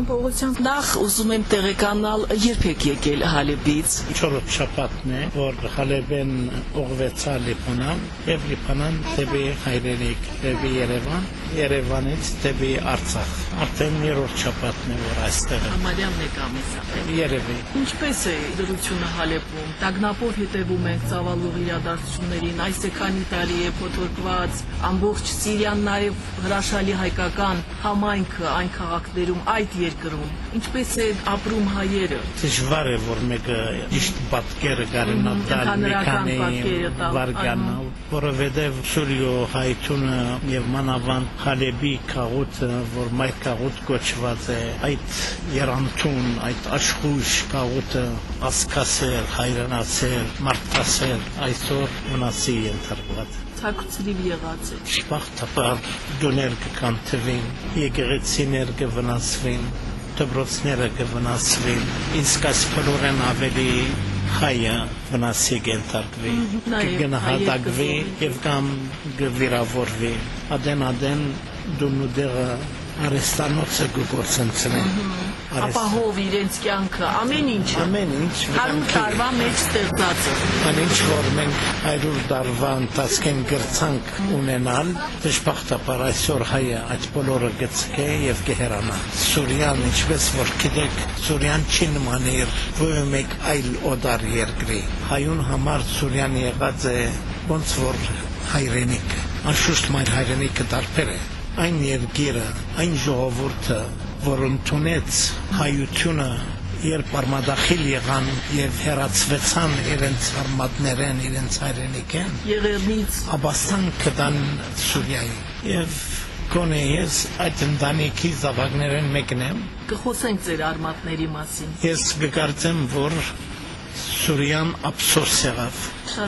Պարոն Պողոսյան, նախ ուզում եմ տեղեկանալ, երբ եք եկել Հալեբից։ Չորրորդ շաբաթն է, որ Հալեբեն ուղղվեցա Լիբանան եւ Լիբանան դեպի հայրենիք, դեպի Երևան, Երևանից դեպի Արցախ։ Արդեն երրորդ շաբաթն է, որ այստեղ եմ։ Համարյա մեկ ամիս է։ Երևի։ Ինչպես է դրությունը Հալեբում։ Տագնապով հետևում ենք ծավալող իրադարձություններին։ Այս է քանի տարի է փոթորկված ամբողջ Սիրիան, նաև հրաշալի հայկական համայնքը այն քաղաքներում, այդ երկրում։ Ինչպես է ապրում հայերը։ Դժվար է, որ մեկը ճիշտ պատկերը կարենա տալ մի Ընդհանրական քանի պատկերը տալ, վարկանալ, որովհետև Սուրիո հայտունը եւ մանավանդ Խալեբի քաղուտը, որ մայր քաղուտ կոչված է, այդ երանտուն, այդ աշխույժ քաղուտը ասկասեր, հայրենացեր, մարդասեր, այսօր մնացի ենթարկված Ցակուցրիվ եղած է։ շփախտապար դոներ կկանթվին, եկեղեցիներ կվնասվին, դպրոցները կվնասվին, իսկաս բոլորեն ավելի հայը վնասի կենտարկվի, Նաև կգնահատակվի եւ կամ կվիրավորվի, ադեն ադեն դունուդեղը արեստանոցը կգործընծնի։ Ապահով իրենց կյանքը, ամեն ինչը։ Ամեն ինչ Հարյուր վրանքի տարվա մեջ ստեղծած է։ Անինչ որ մենք 100 տարվա ընթացքեն գրցանք ունենալ, դժբախտաբար այսօր հայը այդ բոլորը գծկե եւ կհերանա։ Սուրիան, ինչպես որ գիտեք, Սուրիան չի նմանիր ոչ մեկ այլ օդար երկրի։ Հայուն համար Սուրիան եղած է ոնց որ հայրենիք։ Անշուշտ մայր հայրենիքը տարբեր է։ Այն երկիրը, այն ժողովուրդը, որ ընդունեց հայությունը երբ արմադախիլ եղան եւ հերացվեցան իրենց արմատներեն, իրենց հայրենիքեն, Եղերնից աբաստան կդան Սուրիայի։ Եվ գոնե ես այդ ընտանիքի զավակներեն մեկն եմ, կխոսենք ձեր արմատների մասին։ ես կկարծեմ, որ Սուրիան ափսոս եղավ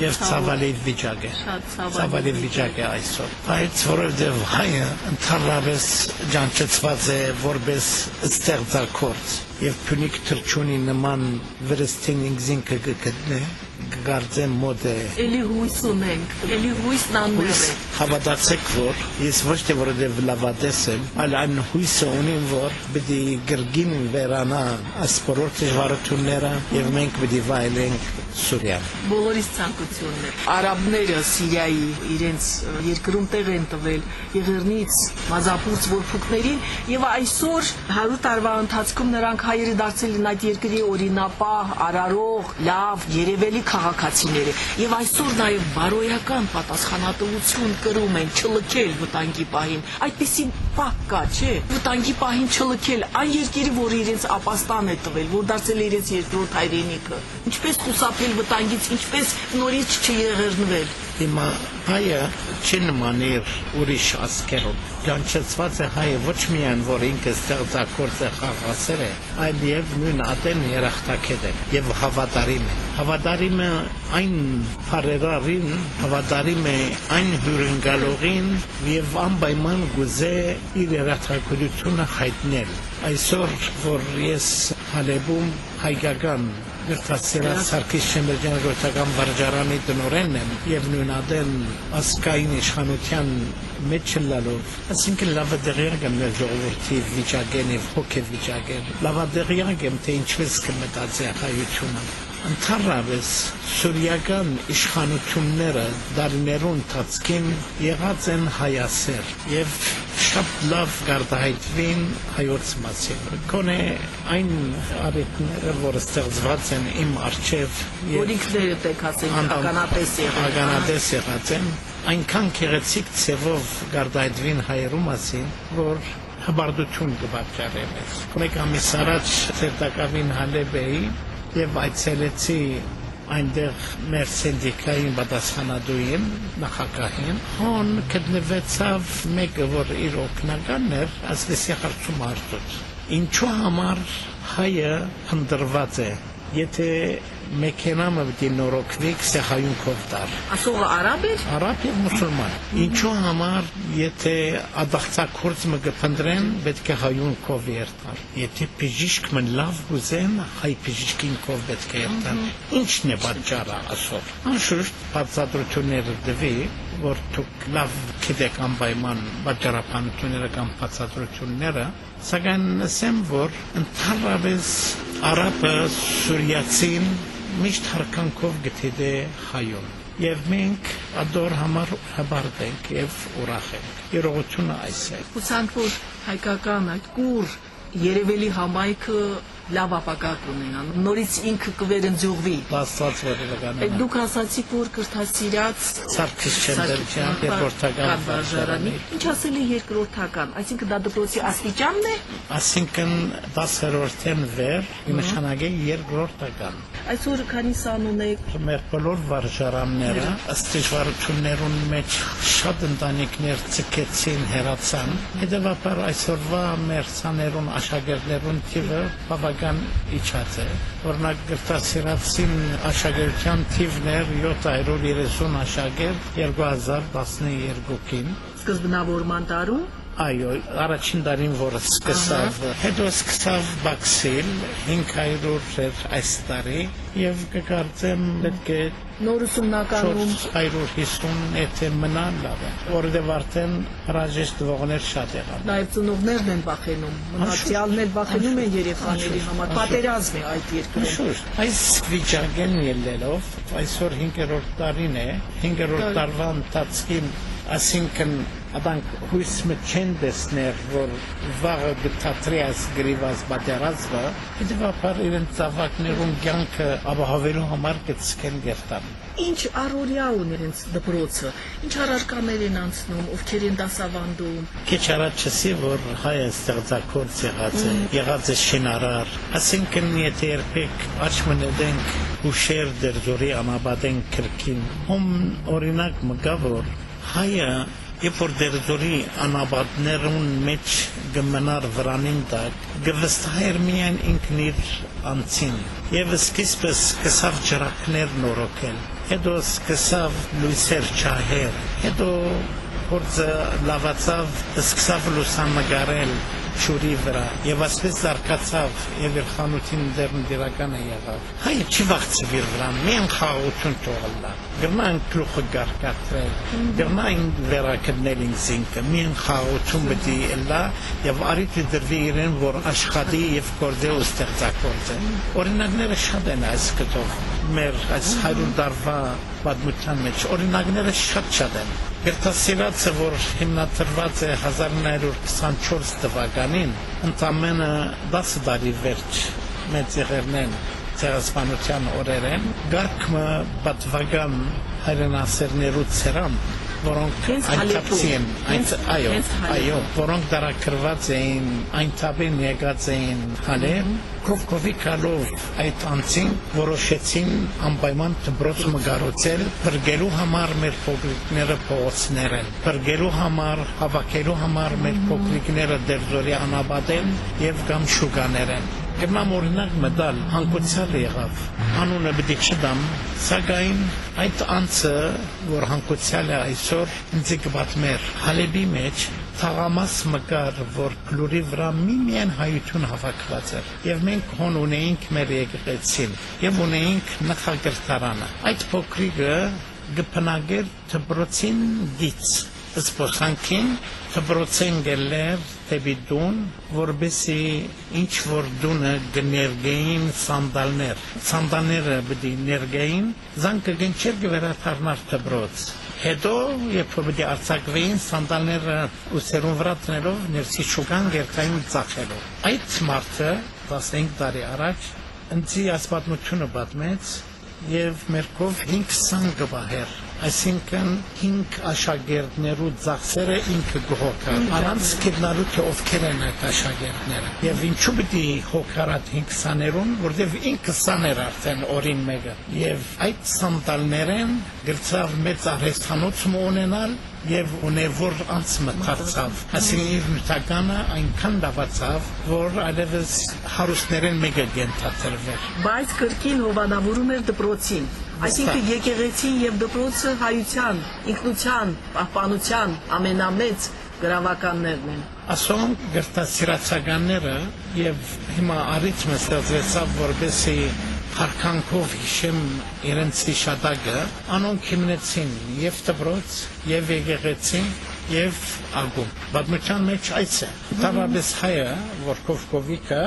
եւ ցավալի վիճակ է։ ցավալի վիճակ է այսօր։ Բայց որովհետեւ հայը ընդհանրապես ջանչեցված է որպես ստեղծագործ եւ փունիկ թրջունի նման վրստինինգզին կգտնե կգարձեմ մոդ է Էլի հույս ունենք, էլի հույսն հույս է։ հավատացեք որ ես ոչ թե որովհետև լավատես եմ այլ այն հույսը ունեմ որ պիտի գրգին վերանա այս բոլոր դժվարությունները եւ մենք պիտի վայելենք Սուրիան Բոլորիս ցանկությունն է։ Արաբները Սիրիայի իրենց երկրում տեղ են տվել եղերնից մազապուրց որփուկներին եւ այսօր 100 տարվա ընթացքում նրանք հայերը դարձել են այդ երկրի օրինապահ, արարող, լավ, երևելի քաղաքացիները եւ այսօր նաեւ բարոյական պատասխանատվություն կրում են չլքել վտանգի պահին։ Այդպեսի պահ կա, չէ։ Վտանգի պահին չլքել այն երկիրը, որը իրենց ապաստան է տվել, որ դարձել է իրենց երկրորդ հայրենիքը։ Ինչպես խուսափել վտանգից, ինչպես նորից չեղերնվել։ Հիմա հայը չի նմանիր ուրիշ ասկերով։ Ջանչեցված է հայը ոչ միայն որ ինքը ստեղծագործ է խաղացել է, այլ եւ նույն ատեն երախտակետ է եւ հավատարիմ է։ Հավատարիմ է այն բարերարին, հավատարիմ է այն հյուրընկալողին եւ անպայման գուզե իր երախտագիտությունը հայտնել։ այսօր որ ես Հալեբում հայկական Գրթասերած Սարգիս Շեմբերյան ռոթական վարժարանի տնօրենն եմ եւ նույնադել ասկային իշխանության մեջ լալով ասինքն լավադեղիակ եմ մեր ժողովրդի վիճակեն եւ հոգեվ վիճակեն լավադեղիակ եմ թե ինչպես կմտածի հայությունը ընդհանրապես սուրիական իշխանությունները դարիներուն ընթացքին եղած են հայասեր եւ շատ լավ գարտահայտվին հայոց մասին։ Կոնե այն արիտները, որը ստեղծված են իմ արչև Որ ինքներդ եք ասել ականատես եղել։ ականատես եղած են, այնքան քեղեցիկ ցևով գարտահայտվին հայերու մասին, որ հբարդություն կբարձրացրել։ Կոնեք ամիս առաջ ցերտակավին Հալեբեի եւ այցելեցի այնտեղ մեր սինդիկային պատասխանատուին նախագահին հոն գտնվեցավ մեկը որ իր օգնականն էր ասեցի հարցում հարցուց ինչու համար հայը հնդրված է եթե մեքենամը պիտի նորոգվի սեխայունքով դար Ասողը արաբ էր։ արաբ եւ մուսուլման ինչու համար եթե ադաղցակուրց մը գփնդրեն պետք է հայունքով երթար եթե բժիշկ մն լավ գուզեն հայ բժիշկինքով պետք է երթան ինչն է պատճառը ասոր անշուշտ բացատրությունները դվի որ դուք լավ գիտեք անպայման պատճառաբանությունները կամ բացատրությունները սակայն ասեմ որ ընդհանրապես արաբը սուրիացին միշտ հարկանքով գտիդե հայոն եւ մենք ադոր համար հբարդ ենք եւ ուրախ ենք երողությունը այս է Հուսանք որ հայկական այդ կուր Երևելի համայնքը լավ ապակակ ունենան։ Նորից ինքը կվերընձյուղվի։ Այդ կգանա դուք ասացիք որ կրթասիրած Սարգիս Չենդերյան երկրորդական վարժարանի։ Ինչ ասել է երկրորդական, այսինքն դա դպրոցի աստիճանն է։ ասինքն 10-րդեն վեր նշանակե երկրորդական Այսօր քանի սան ունեք։ մեր բոլոր վարժարանները ըստ դժվարություններուն մեջ շատ ընտանիքներ ցկեցին հերացան հետևաբար այսօրվա մեր ցաներուն աշակերտներուն թիվը բավական իջած է օրինակ գրտասիրացին աշակերտության թիվն էր 730 աշակերտ 2012-ին Սկզբնավորման տարում Այո, առաջին դարին որը սկսավ, հետո սկսավ բաքսել 500 էր այս տարի եւ կկարծեմ պետք է նոր ուսումնականում 450 եթե մնան լավ է։ Որովհետեւ արդեն հրաժեշտ տվողներ շատ եղան։ նաև ծնողներն են բախենում, մնացյալն էլ բախենում են երեխաների համար։ Պատերազմ է այդ երկրում։ Շուտ, այս վիճակեն ելնելով, այսօր 5-րդ տարին է, 5-րդ տարվա ընթացքին, ասինքն Ադանք հույս մը չեն դեսներ, որ վաղը գտածրի այս գրիված պատերազմը, հետևաբար իրեն ծավակներուն կյանքը ապահովելու համար կցկեն գերտան։ Ինչ առօրյա ունի իրենց դպրոցը, ինչ առարկաներ են անցնում, ովքեր են դասավանդում։ Քիչ առաջ ասի, որ հայը ստեղծագործ եղած է, եղած է շինարար։ Ասինքն եթե երբեք աչ մնedենք հուշեր դերձորի անաբադեն քրքին, ում օրինակ մգա որ հայը Երբ որ դերձորի անաբադներուն մեջ գմնար վրանին տակ, գվստահեր միայն ինքն իր անցին։ Եվ սկիզբը սկսավ ջրակներ նորոգել, հետո սկսավ լույսեր չահել, հետո փորձը լավացավ, սկսավ լուսամգարել շուրի վրա եւ ասես զարգացավ եւ իր խանութին դեռն դիրական է եղավ հայը չի վախցավ իր վրա մեն խաղություն թողնա գնան քլուխը գարկատրել գնան վերակդնել ինքսինքը մեն խաղություն պետք է լա եւ արիթ դրվի իրեն որ աշխատի եւ կորձե ու ստեղծագործ է օրինակները շատ են այս կտով մեր այս 100 տարվա պատմության մեջ օրինակները շատ-շատ են Երթասիրածը, որ հիմնադրված է 1924 թվականին, ընդամենը 10 տարի վերջ մեծ եղերնեն ցեղասպանության օրերեն, գարկմը պատվական հայրենասերներու ցերամ, որոնք այնտեղցի են, այո, այո, որոնք դարակրված էին, այնտեղին եկած էին հալեր, Կովկովի կալով այդ անցին որոշեցին անպայման դբրոց մգարոցել բրգելու համար մեր փոքրիկները փողոցներ են բրգելու համար հավաքելու համար մեր փոքրիկները դերձորի անաբադեն եւ կամ շուկաներ են Կնամ օրինակ մտալ հանկուցալ եղավ։ Անունը պիտի չդամ, սակայն այդ անձը, որ հանկուցալ է այսօր, ինձ կպատմեր Հալեբի մեջ թաղամաս մկար, որ գլուրի վրա միմիան հայություն հավաքված էր։ Եվ մենք հոն ունեինք մեր եկեղեցին, եւ ունեինք նախագրտարանը։ Այդ փոքրիկը գփնագեր դպրոցին դից սպորտանքին դպրոցեն գելեր դեպի դուն, որբեսի ինչ որ դունը գներգեին սանդալներ։ Սանդալները բդի ներգեին, զանկը գնչեր գվերաթարնար դպրոց։ Հետո երբ որ պիտի արձակվեին սանդալները ու սերուն վրա տնելով ներսի շուկան գերկային ծախելով։ Այդ մարդը 15 տարի առաջ ընձի ասպատմությունը պատմեց եւ մերկով 5 գբահեր այսինքն 5 աշակերտներու ծախսերը ինքը գողոքը առանց գտնալու թե ովքեր են այդ աշակերտները եւ ինչու պիտի հոգարատ 5 սաներուն որտեվ ինքը սաներ արդեն օրին մեկը եւ այդ սանտալներեն գրծավ մեծ արհեստանոց ունենալ եւ ունևոր անց մտածավ ասին իր նյութականը այնքան լավացավ որ այլևս հարուստներեն մեկը գենթաթրվեր Բայց կրկին հովանավորում էր դպրոցին։ Այսինքն եկեղեցին եւ դպրոցը հայության, ինքնության, պահպանության ամենամեծ գրավականներն են։ ասոն գրտասիրացականները եւ հիմա առիթ մստացավ որբեսի հարկանքով հիշեմ իրենց հիշատակը անոնք հիմնեցին եւ դպրոց եւ եկեղեցին եւ ագում բադմության մեջ այց է. Դավաբես հայը որ կովկովիկը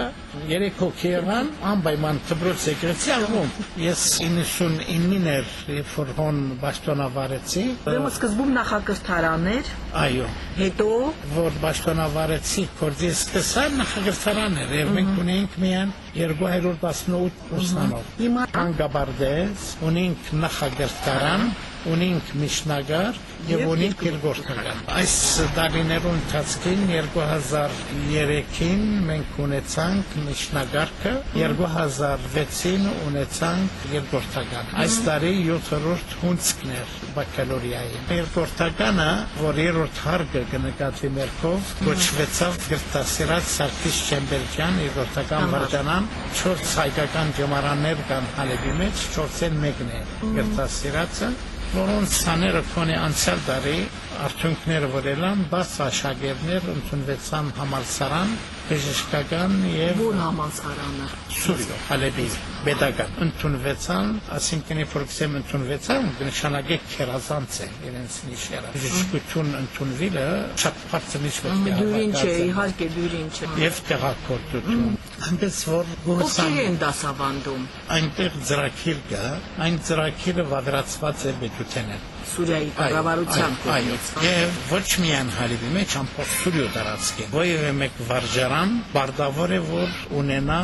երեք հոգերան անպայման դպրոց եկեղեցի ագում ես 99-ին էր երբ որ հոն բաշտոնավարեցի Ուրեմն սկզբում նախակրթարաններ, այո հետո որ բաշտոնավարեցի կորձի սկսան նախագծարան էր եւ մենք ունեինք միայն 218 ուսանող հիմա Անգաբարդես ունենք նախագծարան ունենք միջնագար եւ ունենք երկրորդական այս տարիներուն ընթացքին 2003-ին մենք ունեցանք միջնագարքը 2006-ին ունեցանք երկրորդական այս տարի 7-րդ հունցքն էր բակալորիայի երկրորդականը որ երրորդ հարգը կնկատվի մերկով կոչվեցավ գրտասիրած Սարգիս Չեմբերյան երկրորդական վարժանան 4 հայկական ջոմարաններ կան հալեբի մեջ 4-ին մեկն է գրտասիրածը որոնց սաները քոնե անցյալ տարի արդյունքները որելան 10 աշակերտներ ընդունվեցան համալսարան բժշկական եւ որ համալսարանը Սուրիո Հալեբի pedagogan ընդունվեցան, ասինքն երբ որ գսեմ ընդունվեցան, նշանակե քերազանց է իրենց նիշերը։ Բժշկություն ընդունվելը շատ բարձր նիշ պետք է դյուրին չէ, իհարկե դյուրին չէ։ Եվ տեղակորտություն։ Այնպես որ գործան են դասավանդում այնտեղ ծրագիր կա, այն ծրագիրը վավերացված է պետութենեն։ Սուրիայի կառավարության կողմից։ եւ ոչ միայն Հալիբի մեջ, ամբողջ Սուրիո տարածքի։ Որևէ մեկ վարժարան բարդավոր է որ ունենա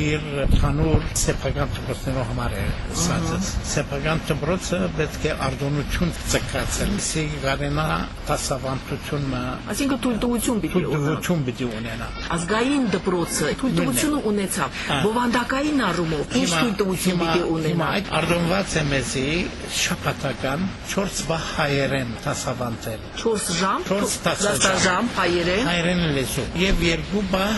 իր հանուր սեփական դպրոցներով համար է ասած։ Սեփական դպրոցը պետք է արտոնություն ցկացել, սի գարենա դասավանդությունը Այսինքն թույլտվություն պիտի ունենա։ դպրոցություն պիտի ունենա։ Ազգային դպրոցը թույլտվությունը ունեցավ։. Բովանդակային առումով ինչ թույլտվություն պիտի ունենա։ այդ արտոնված է մեզի շփատական 4 բա հայերեն դասավանդել 4 ժամ, Չորս տասաժամ։ տասաժամ հայերեն, հայերեն լեզու եւ երկու բա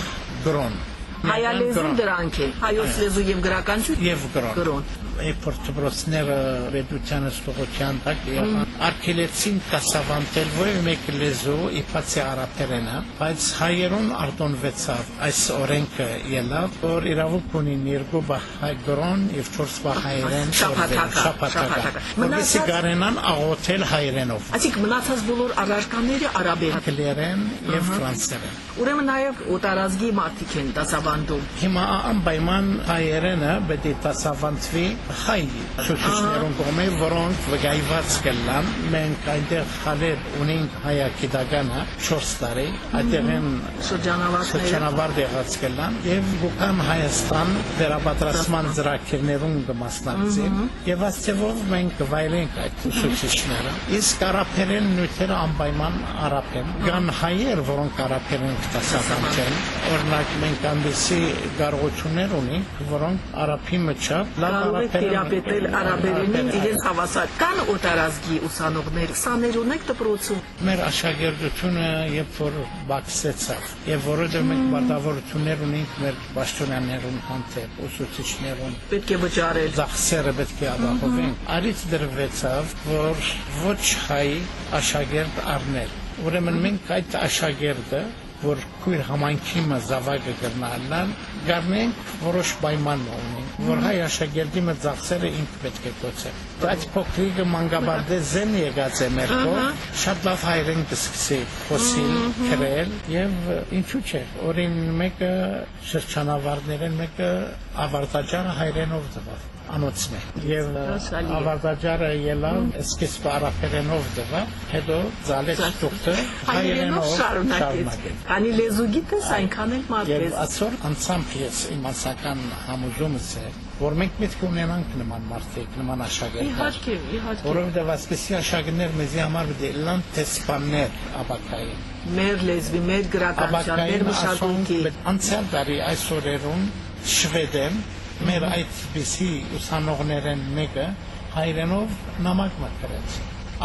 գրոն հայալեզու դրանք են, հայոց լեզու եւ գրականություն եւ գրոն գրոն։ էփորտբրոսները պետության ստողության տակ եղան արկելեցին դասավանդել որևէ մեկ լեզու իբացի արաբերենը բայց հայերուն արտոնվեցավ այս օրենքը ելավ որ իրավունք ունին երկու բա հայ գրոն եւ 4 բա հայերեն Շաբաթական, շաբաթական։ որովհետեւ գարենան աղոթել հայերենով Այսինքն մնացած բոլոր առարկաները արաբերեն։ անգլերեն եւ ֆրանսերեն Ուրեմն նաև օտարազգի մարդիկ են դասավանդում։ Հիմա անպայման հայերենը պետք է դասավանդվի հայ շուշիչներուն կողմէ, որոնք վկայված կլան։ Մենք այնտեղ խալեր ունենք հայագիտականը 4 տարի, այդտեղ են շրջանավար եղած կլան եւ Բուկան Հայաստան վերապատրաստման ծրագրերուն կմասնակցեն եւ աստեւով մենք կվայելենք այդ շուշիչները։ Իսկ արաբերեն նյութերը անպայման արաբ են։ Կան հայեր, որոնք արաբերեն կտասավանդեն։ Օրինակ մենք այնպեսի կարողություններ ունենք, որոնք արաբի միջավ լավ կարող եք տիրապետել արաբերենին իրենց հավասար։ Կան օտարազգի ուսանողներ, սաներ ունեք դպրոցում։ Մեր աշակերտությունը երբ որ բացեցավ, եւ որովհետեւ մենք բադավորություններ ունենք մեր պաշտոնյաներուն հանդեպ, ուսուցիչներուն, Պետք է վճարել։ ծախսերը պետք է ապահովեն։ Արից դրվեցավ, որ ոչ հայ աշակերտ առնել։ Ուրեմն մենք այդ աշակերտը որ քույր համայնքի մը զավակը գրնալան, գարնենք որոշ պայման ունենք, որ հայ աշակերտի մը ծախսերը ինք պետք է կոչե։ Այդ փոքրիկը մանգաբարդե զեն եկած է մեր կողմ, շատ լավ հայերեն կսկսի խոսիլ, գրել եւ ինչու՞ չէ, օրին մեկը շրջանավարտներեն մեկը ավարտաճարը հայերենով տվավ անոցն է է։ ավարտաճարը ելավ սկիզբը արաբերենով տվավ հետո զալեց տուղթը Հայերենով շարունակեց։ Քանի լեզու գիտես, այնքան էլ Եվ մատես։ այսօր անցամբ ես իմ անսական համոզումս է, որ մենք պետք է ունենանք նման մարդիկ, նման աշակերտներ։ Իհարկե, իհարկե։ Որովհետև այսպեսի աշակերտներ մեզի համար պետք է լան տեսփաններ ապակային։ Մեր լեզվի, մեր գրականության, մեր մշակույթի։ անցյալ տարի այսօրերուն շվեդեն մեր այդպիսի ուսանողներեն մեկը հայրենով նամակ մտրեց։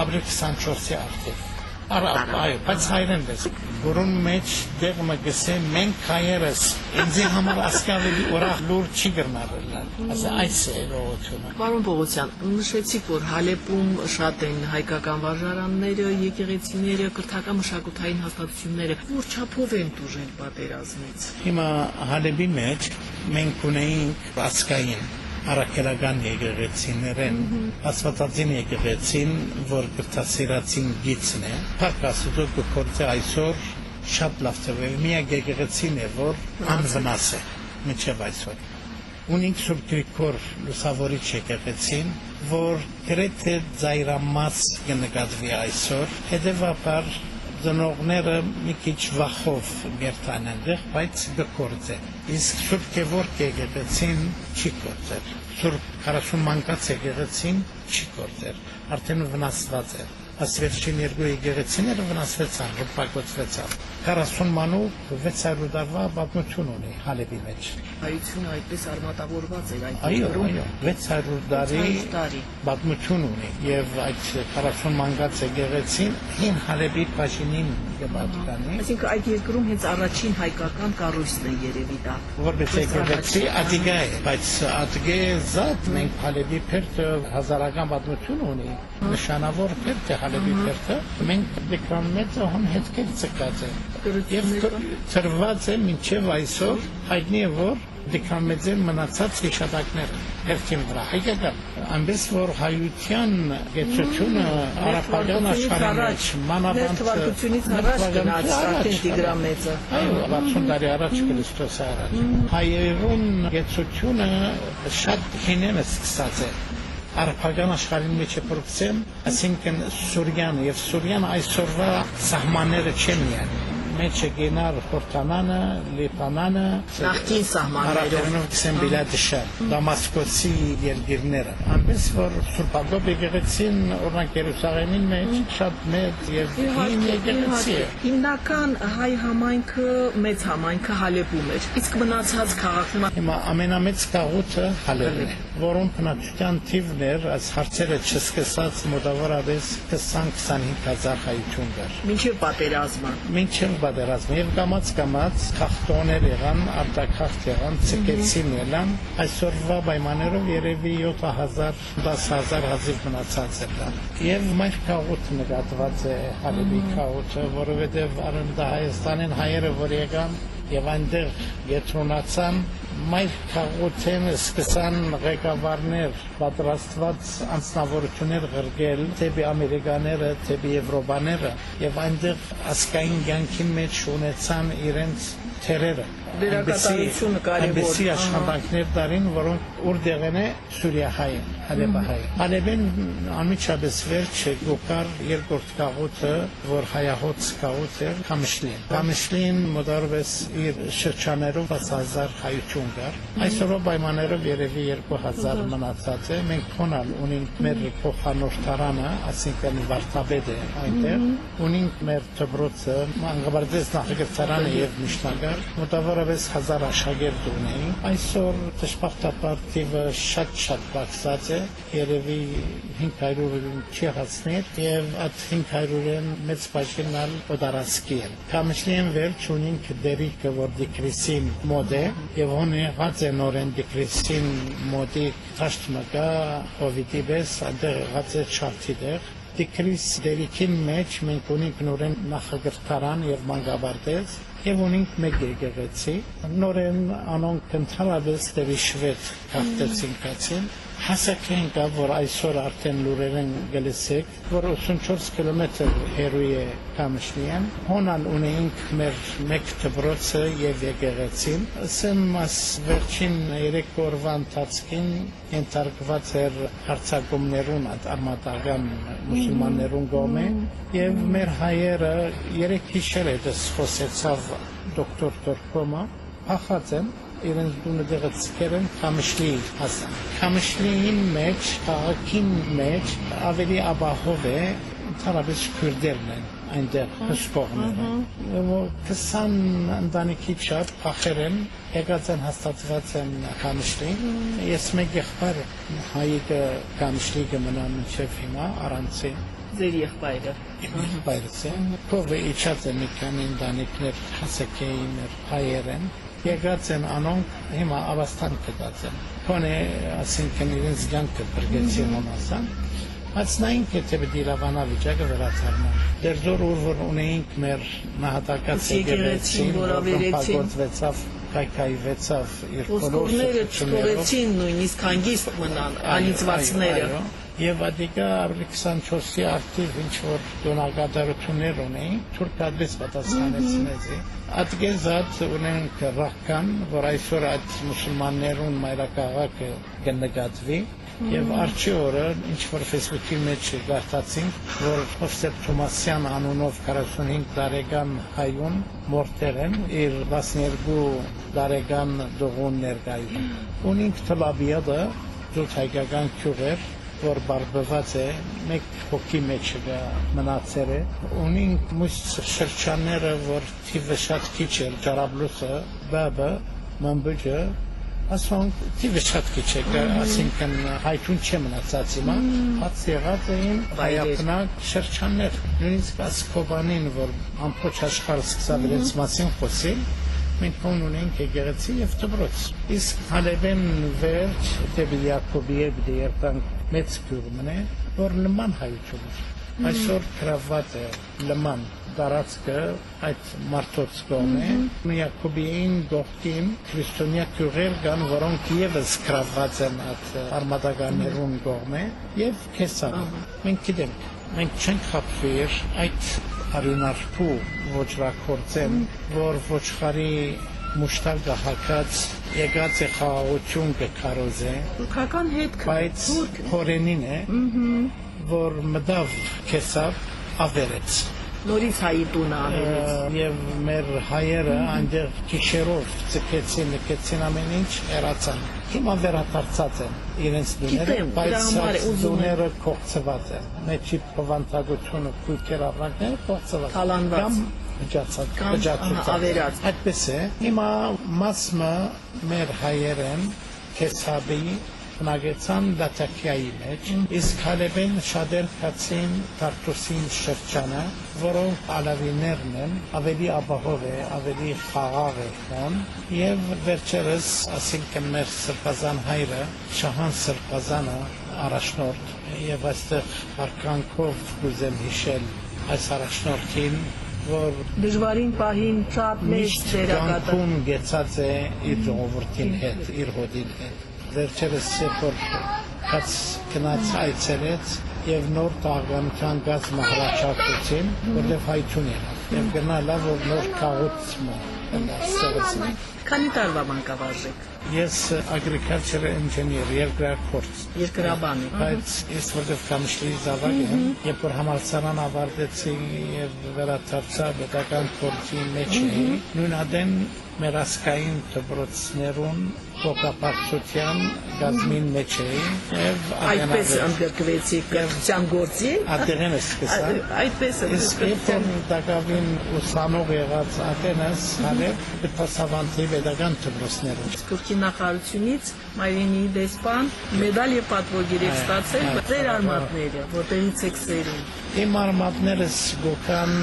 Ապրիլ 24-ի արդիվ։ Արաբ, այո, բայց հայրեն դες։ Որոն մեջ դեղ մը գսե մենք հայերս ինձ համար ասկավելի ուրախ լուր չի գրնարել։ Ասա այս է լողությունը։ Պարոն Պողոսյան, նշեցիք, որ Հալեպում շատ են հայկական վարժարանները, եկեղեցիները, կրթական մշակութային հաստատությունները, որ չափով են դուժել պատերազմից։ Հիմա Հալեբի մեջ մենք ունեինք ասկային առաքելական եկեղեցիներեն ասվածածին եկեղեցին որ կրտասիրացին գիծն է փակ ասուտո կորցե այսօր շատ լավ ծավալ միակ եկեղեցին է որ անվնաս է միջև այսօր ունենք Սուրբ Գրիգոր լուսավորիչ եկեղեցին որ գրեթե զայրամաս կնկատվի այսօր հետևաբար ծնողները մի քիչ վախով գերտան այնտեղ, բայց գործե։ Իսկ Սուրբ Գևորգ եկեղեցին չի գործել։ Սուրբ 40 մանկաց եկեղեցին չի գործել։ Արդեն վնասված է։ Ասվերջին երկու եկեղեցիները վնասվեցան, ռմբակոծվեցան։ 40 մանուկ 600 տարվա պատմություն ունի Հալեբի մեջ։ Հայությունը այդպես արմատավորված էր այդ Այո, այո, 600 տարի 600 տարի։ պատմություն ունի եւ այդ 40 մանգած եկեղեցին հին Հալեբի բաժինին կպատկանի Այսինքն այդ երկրում հենց առաջին հայկական կառույցն է երևի դա։ որպես եկեղեցի ադիգա է բայց ադիգե զատ մենք Հալեբի փերտը հազարական պատմություն ունի նշանավոր փերտ է Հալեբի փերտը մենք դեկան մեծը հոն հետքեր ցկած է եւ ծրված է մինչեւ այսօր հայտնի է որ դեկամեծեն մնացած հիշատակները հերթին վրա հայկական այնպես որ հայության գեցությունը արաբական Մեր մանավանդ թվարկությունից առաջ գնաց արդեն Տիգրամեծը։ Այո, 60 տարի առաջ Քրիստոս առաջ։ Հայերուն գեցությունը շատ հինեն է սկսած է արաբական աշխարհի մեջ է փորձեմ, այսինքն Սուրիան եւ Սուրիան այսօրվա սահմանները չեն միայն մեջ է գենար Խորտանանը, Լիբանանը, Նախկին սահմաններով։ Բիլադիշա, Դամասկոսի երկիրները։ Այնպես որ Սուրբագոբ եկեղեցին օրինակ Երուսաղեմին մեջ շատ մեծ եւ հին եկեղեցի է։ Հիմնական հայ համայնքը մեծ համայնքը Հալեպում էր։ Իսկ մնացած քաղաքները Հիմա ամենամեծ կաղուտը Հալերն է, որոնց բնակչության թիվն էր, այս հարցերը չսկսած մոտավորապես 20-25 հազար հայություն կար։ մինչև պատերազմը։ Մինչև պատերազմը եւ կամած կամած խախտոներ եղան, արտակախտ եղան, ցկեցին ելան, այսօրվա պայմաններով երևի 7000, 10000 հազիվ մնացած է դա։ Եվ մայր կաղուտ նկատված է Հալեբի կաղուտը, որովհետեւ արնդա Հայաստանին հայերը որ եկան եւ այնտեղ ետրոնացան մայր քաղաքեն սկսան ղեկավարներ պատրաստված անձնավորություններ ղրգել թեպի ամերիկաները, թեպի եվրոպաները եւ այնտեղ ասկային ցանկի մեջ ունեցան իրենց թերերը Դերակատարությունը կարևոր։ այնպեսի Ահա։ աշխատանքներ դարին, որոնք ուր դեղեն է Սուրիահայ, Հալեբահայ։ Հալեբեն անմիջապես վերջ է գոկար երկրորդ կաղուտը, որ հայահոց կաղուտ էր, Կամշլին։ Կամշլին մոտարվես իր շրջաներով 10000 հայություն կար։ Այսօրվա պայմաններով երևի 2000 մնացած է։ Մենք քոնալ ունենք մեր փոխանորդարանը, ասինքն վարդապետ է այնտեղ, ունենք մեր դպրոցը, մանկաբարձ նախագծարանը եւ միջնակարգ, մոտավորապես 1000 աշակերտ ունենք։ Այսօր դժբախտաբար տիվը շատ-շատ բացած է, երևի 500-ին չի հասներ եւ այդ 500-ին մեծ բաժինալ օդարասկի է։ Կամշլին վերջ ունենք դերիկը, որ դիկրիսին մոդե եւ հոնի հաց է նորեն դիկրիսին մոդի թաշտմակա հովիտի բես այնտեղ հաց է չարթի դեղ դիկրիս դերիկին մեջ մենք ունենք նորեն նախագրթարան եւ մանկաբարձ եւ ունենք մեկ եկեղեցի նորեն անոնք ընդհանրապես դեպի շվեդ հաղթեցին կացին հասակեն կա որ այսօր արդեն լուրերեն գլսեք որ 84 կիլոմետր հեռու է Կամշլիան հոնալ ունենք մեր մեկ դպրոցը եւ եկեղեցին ասեմ մաս վերջին 3 օրվա ընթացքին ենթարկված էր հարցակումներուն արմատական մուսուլմաններուն գոմե եւ մեր հայերը երեք հիշեր է դες խոսեցավ դոկտոր Տորկոմա փախած են իրենց դունը դեղեցկեր են Քամշլի հասան։ Քամշլիին մեջ, քաղաքին մեջ ավելի ապահով է ընդհանրապես քուրդերն են այնտեղ հսկողները։ 20 ընտանիքի չափ փախեր են, եկած են հաստատված են Քամշլի։ Ես մեկ եղբայր հայիկը Քամշլի կմնա մինչև հիմա առանցի ձեր եղբայրը։ Եղբայրս է։ Փողը իջած է մի քանի ընտանիքներ հասակեին հայերեն եկած են անոնք հիմա ավաստան կդած են քոնե ասինքն իրենց ցանկը բրգեցին համասան Հացնային կետը պետք է լավանա վիճակը վերացարնա։ Դեր զոր ուր որ ունեինք մեր նահատակած եկեղեցին, փակոծվեցավ, կայքայվեցավ իր բոլորները չփորեցին նույնիսկ հանգիստ մնան անիծվածները։ Եվ ադիկա ավելի 24-ի արդիվ ինչ որ դոնակատարություններ ունեին, թուրք adres պատասխանեցին էզի։ Ատգեզած ունենք ռախկան, որ այսօր այդ մուսուլմաններուն մայրաքաղաքը կնկատվի, Եվ արջի օրը ինչ որ Facebook-ի մեջ գարտացինք, որ Հովսեփ Թոմասյան անունով 45 տարեկան հայուն մորտեր են իր 12 տարեկան դողուն ներկայում։ Ունինք թլաբիադը դուք հայկական քյուղեր որ բարբված է մեկ հոգի մեջ գա մնացել է ունին մուս շրջանները որ թիվը շատ քիչ է ջարաբլուսը բաբը մամբուջը ասում տիվը շատ քիչ է ասինքն հայտուն չէ մնացած հիմա հաց եղած էին հայապնակ շրջաններ նույնիսկ ասկոբանին որ ամբողջ աշխարհը սկսավ իրենց մասին խոսել մենք կոն ունենք եկեղեցի եւ դպրոց իսկ հալեվեն վերջ դեպի Յակոբիև դերտանք մեծ քուրմն է որ նման հայություն է այսօր գրաված է նման տարածքը այդ մարդոց կողմ է Յակոբիին գողքին քրիստոնյա քուրեր կան որոնք եւս գրաված են այդ արմատականներուն կողմ է եւ քեսա մենք գիտենք մենք չենք խափվիր այդ արյունարփու ոչրակորցեն, որ ոչխարի մուշտակ գահակած եկած է խաղաղություն կկարոզե թուրքական հետ բայց հորենին է որ մտավ քեսավ ավերեց նորից հայի տունը ավերեց եւ մեր հայերը այնտեղ քիշերով ցկեցին, լքեցին ամեն ինչ, հեռացան։ Հիմա վերադարձած են իրենց դուները, բայց դուները կողծված են։ Մեջի փվանտագությունը քույքեր առանքները կողծված։ Թալանված վճացած, վճացած, ավերած։ Այդպես է։ Հիմա մասը մեր հայերեն քեսաբի բնագեցան Լատակիայի մեջ, իսկ Հալեբեն շատեր կացին Տարտուսին շրջանը, որոնք ալավիներն են, ավելի ապահով է, ավելի խաղաղ է հոն, եւ վերջերս, ասինքն մեր սրբազան հայրը, Շահան սրբազանը առաջնորդ, եւ այստեղ հարկանքով կուզեմ հիշել այս առաջնորդին, որ դժվարին պահին շատ մեծ դերակատար գեցած է իր ժողովրդին հետ, իր հոդին հետ վերջերս սեպոր հաց գնաց այցելեց եւ նոր տաղանության գազ մահրաշակեցին, որտեղ հայություն է։ Եվ գնալա որ նոր քաղուց մը Քանի տարվա մանկավարժ եք։ Ես agriculture engineer, երկրագործ։ Երկրաբան եք։ Բայց ես որտեղ Կամշլի զավակ եմ, երբ որ համալսարան ավարտեցի եւ վերադարձա պետական փորձի մեջ նույն ադեն մեր ասկային դպրոցներուն փոքապարտության գազմին մեջ էի եւ Այդպես ընդգրկվեցի կրթության գործի։ Ադերեն է սկսա։ Այդպես Իսկ դակավին ուսանող եղած Աթենաս, հալեբ դպասավանդի pedagogan դպրոցներում Թուրքի նախարարությունից Մարինի դեսպան մեդալ եւ պատվոգիր եք ստացել ձեր արմատները, որտեղից եք սերում։ Իմ արմատներս գոքան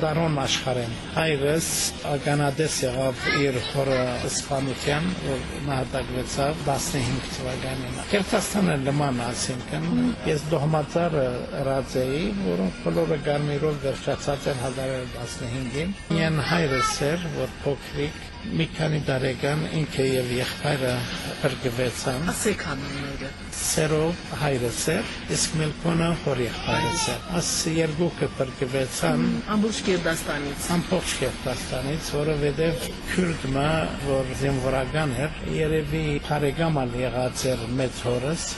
դարոն աշխարհեն։ Հայրս ականադես եղավ իր հորը սպանության, որ նահատակվեցավ 15 թվականին։ Կերտաստանը նման ասինքն ես դոհմածարը ռաձեի, որոնք բոլորը գարմիրով վերջացած են 1915-ին։ Միայն հայրս էր, որ փոքրիկ մի քանի տարեկան ինքը եւ եղբայրը բրգվեցան։ Ասեք անունները։ Սերով հայրս էր, իսկ Մելքոնը հոր եղբայրս էր։ Աս երկուքը բրգվեցան Ամբողջ Կերդաստանից։ ամբողջ Կերտաստանից, որովհետև քուրդը, որ զինվորական էր, երևի բարեկամալ եղած էր մեծ հորս,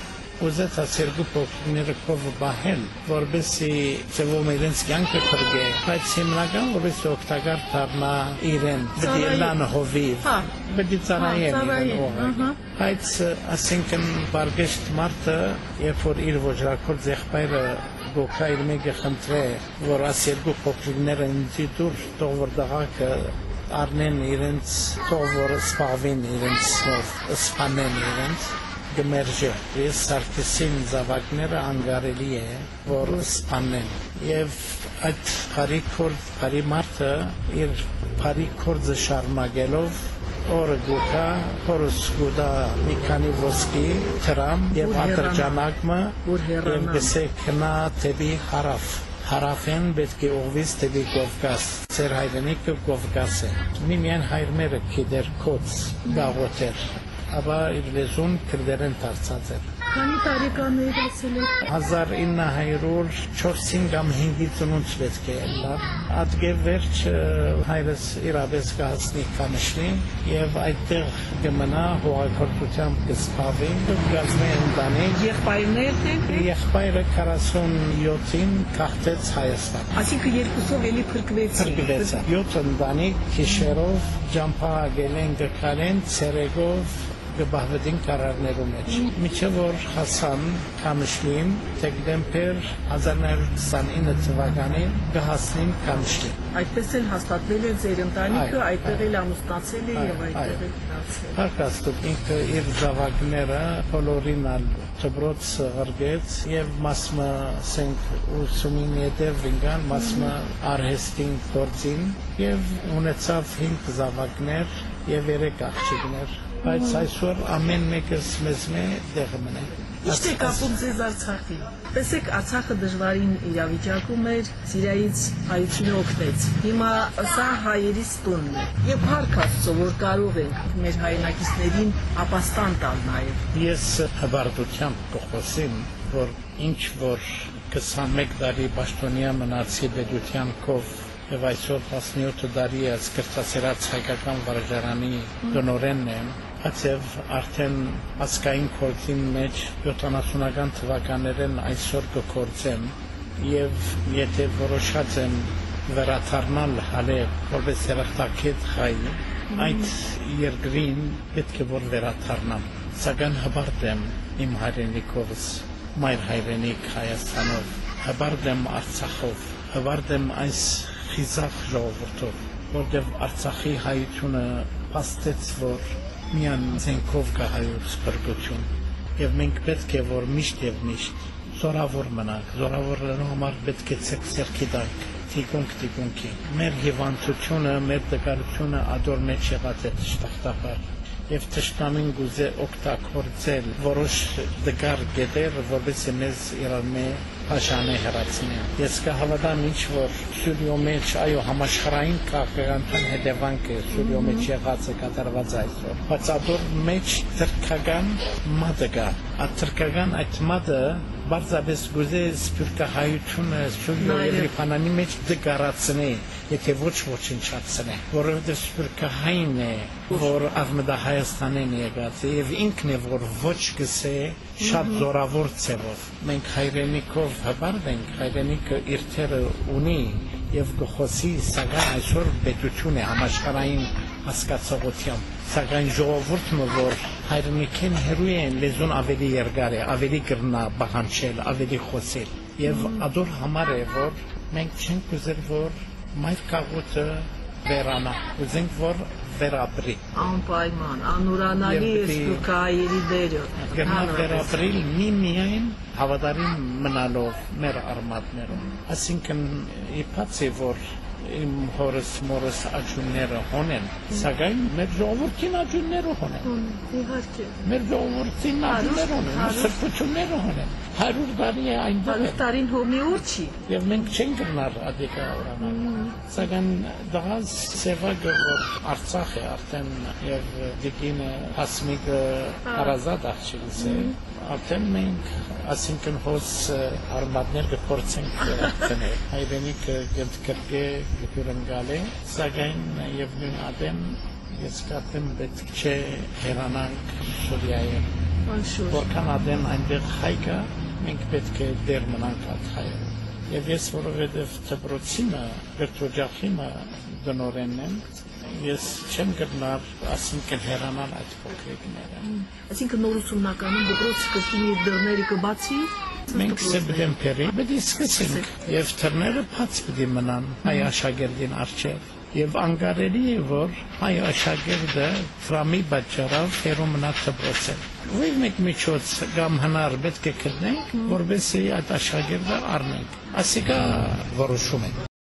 ուզեց ասերգու փոքրները կով բահել, որբեսի ծևում իրենց կյանքը կրգե, բայց հիմնական որբեսի օգտակար դառնա իրեն, պետք է լան հովիվ, Հա։ պետք է ծառայեն Հա, իրեն օղը։ ահա։ Բայց ասենքն բարգեշտ մարդը, երբ որ իր ոչրակոր ձեղբայրը գոքա իր մեկը խնդրե, որ աս երկու փոքրիկները ինձի դուր թող որ դղակը առնեն իրենց թող որ սպավին իրենց սպանեն իրենց գմերջը ես սարքեսին զավակները անգարելի է որ սպանեն եւ այդ բարի կորդ բարի մարդը իր բարի կորձը շարունակելով օրը գուկա հորս գուդա մի քանի ոսկի թրամ եւ Որ հեռանա։ ատրճանակը Որ հեռանա։ գսեքնա տեբի հարավ հարավեն պետք է ուղվից տեբի Կովկաս ծեր հայրենիքը Կովկաս է միմյան հայրմերը քիդեր կոց գաղոթեր ապա իր լեզուն քրդերեն դարձած էր Քանի տարեկան եք ասել եք։ 1904-ին կամ 5-ի ծնունդ պետք է լավ ադգե վերջ հայրս իրավես կհասնի կամշնի եւ այդտեղ կմնա հողակորթությամբ կսպավի գազնե ընտանիք Եղբայրներն եք։ եղբայրը 47-ին քաղտեց Հայաստան Այսինքն երկուսով էլի փրկվեցի։ Փրկվեցա 7 ընտանիք քիշերով ջամփա գելեն գկալեն ցերեգով գբահվեցին կարարներու մեջ միջև որ հասան Կամշլին դեկտեմբեր 1929 թվականին կհասնին Կամշլի Այդպես էլ հաստատվել է ձեր ընտանիքը, այդտեղ էլ ամուսնացել է եւ այդտեղ էլ դարձել։ Հարկաստուկ ինքը իր զավակները բոլորին ալ դբրոց ղրգեց եւ մասմը սենք ուսումին յետև վինգան մասմը արհեստին գործին եւ ունեցավ 5 զավակներ եւ 3 աղջիկներ բայց այսօր ամեն մեկս մեզ մե դեղը մնա. Իսկ է կապում ձեզ Արցախի։ Տեսեք, Արցախը դժվարին իրավիճակում էր, Սիրիայից հայությունը օգնեց։ Հիմա սա հայերիս տունն է։ Եվ հարկ Աստծո, որ կարող ենք մեր հայրենակիցներին ապաստան տալ նաև։ Ես հբարտությամբ կխոսեմ, որ ինչ որ 21 տարի պաշտոնյա մնացի պետության կով եւ այսօր 17 տարի է սկրտասերած հայկական վարժարանի գնորենն եմ Ացև արդեն ասկային կորցին մեջ 70-ական թվականներեն այսօր կկործեմ եւ եթե որոշած եմ վերաթարնալ հալե որպես երախտակետ հայ այդ երկրին պետք է որ վերաթարնամ սակայն հբարտ եմ իմ հայրենիքովս մայր հայրենիք Հայաստանով հբարտ եմ Արցախով հբարտ եմ այս խիզախ ժողովրդով որտեղ Արցախի հայությունը փաստեց որ միան ցենկով կա հայոց բրգություն եւ մենք պետք է որ միշտ եւ միշտ զորավոր մնանք զորավորելու համար պետք է ցերքի տանք թիկունք թիկունքի մեր հիվանդությունը մեր տկարությունը ադոր մեջ եղած է շտախտապար եւ ճշտամին գուզե օգտագործել որոշ դգար գետեր որովհետեւ մեզ իրարմե փաշանը հրացնեն ես կհավատամ ինչ որ սուրյո մեջ այո համաշխարհային քաղաքական հետևանքը սուրյո մեջ եղած է կատարված այսօր բայց ադոր մեջ ծրկական մատը կա այդ ծրկական այդ մատը բարձաբես գուզե շուտով Նայել։ Եվրիպանանի մեջ դգարացնե, եթե ոչ ոչնչացնե, որովհետև սպիրկահայն է, որ Արմեդա Հայաստանեն եկած է եւ ինքն է որ ոչ գսե շատ զորավոր ցևով։ Մենք հայրենիքով հբարդ ենք, հայրենիքը իր թերը ունի եւ գխոսի սակայն այսօր պետություն է համաշխարհային հասկացողությամբ սակայն ժողովուրդը որ հայրենիքին հերու են լեզուն ավելի երկար է ավելի կրնա բանջել ավելի խոսել եւ ադոր համար է որ մենք չենք ուզել որ մայր կաղուտը վերանա ուզենք որ վերապրի Անպայման, անուրանալի է սպուրկահայերի դերը։ գնա Հանրապես։ վերապրիլ մի միայն հավատարիմ մնալով մեր արմատներում այսինքն իբաց է որ իմ հորս մորս աճունները հոնեն սակայն մեր ժողովրդին աճունները հոնեն Իհարկե։ մեր ժողովրդին աճունները հոնեն սրբությունները հոնեն 100 տարի է այնտեղ Հարուստ տարին հոմի ուր չի։ եւ մենք չենք գնար ադեկա օրանալ սակայն դղաս սևագը որ Արցախ է արդեն եւ դիքինը հասմիկը հարազատ աղջիկս է արդեն մենք ասինքն հոս արմատներ կփորձենք դնել հայրենիքը գտկրկե գտուրնգալե սակայն եւ նույն ադեմ ես կապեմ պետք չէ հերանանք Սուրիայում Անշուշտ։ որքան ադեմ այնտեղ հայ կա մենք պետք է դեր մնանք այդ հայերով եւ ես որովհետեւ դպրոցինը գրթօջախիմը դնորենն եմ ես չեմ գտնար ասինքն հերանալ այդ փոքրիկները Այսինքն նոր ուսումնականում դպրոցը կստին իր դռները կբացի։ մենք սեպտեմբերի պետք է սկսենք եւ թռները բաց պետք է մնան հայ աշակերտին արչեւ եւ անկարելի է որ հայ աշակերտը ֆրամի բաճարավ հերո մնա դպրոցը Ուղիղ մեկ միջոց կամ հնար պետք է գտնենք որովհետեւ այդ աշակերտը առնենք ասիկա որոշում է